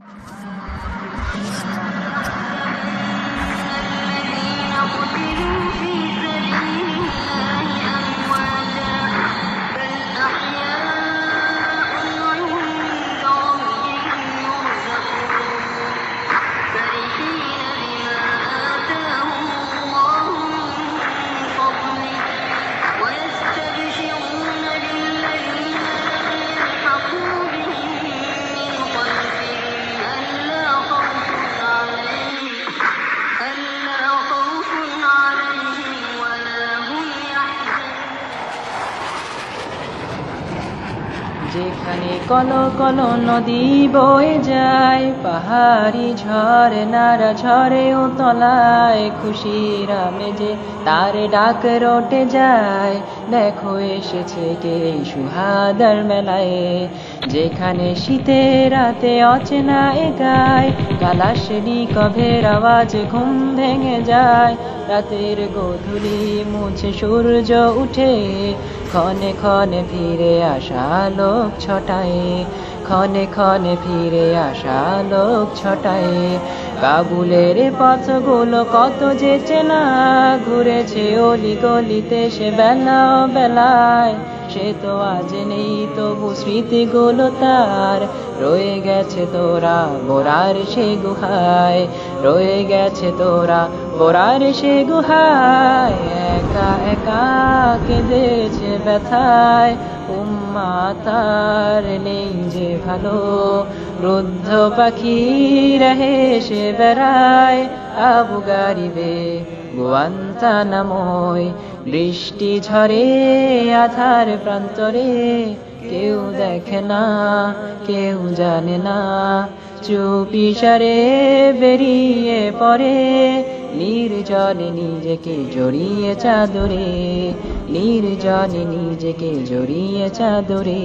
よろしくお願いします。যেখানে call call নদী বয়ে যায়, পাহাড়ি ঝড় নারা ঝরে ও তলায় খুশির যে তার ডাক রটে যায়। দেখো এসেছে কে সুহাদার মেলায়। যেখানে শীতের রাতে অচেনা এ গায় কভের আওয়াজ ঘুম ভেঙে যায়। রাতের গোধূলি মুছে সূর্য উঠে, ক্ষণে ক্ষণে ফিরে আসা লোক ছটায়, ক্ষণে ক্ষণে ফিরে আসা লোক ছটায়। কাবুলের পথগুলো কত যে চেনা, ঘুরেছে অলি গলিতে সে বেলা বেলায়। সে তো আজ নেই, তবু স্মৃতিগুলো তার। রয়ে গেছে তোরা বোরার সে গুহায়, রয়ে গেছে তোরা বোরার সে গুহায়। একা একা কেঁদেছে ব্যথায় উম্মা তার নেই যে ভালো। রুদ্ধ পাখি রহে সে বেড়ায়, আবু গারিবে গোয়ান্তা নাময়। বৃষ্টি ঝরে আধার প্রান্তরে, কেউ দেখে না, কেউ জানে না। চুপি সারে বেরিয়ে পড়ে, নির্জনে নিজেকে জড়িয়ে চাদরে। নির্জনে নিজেকে জড়িয়ে চাদরে।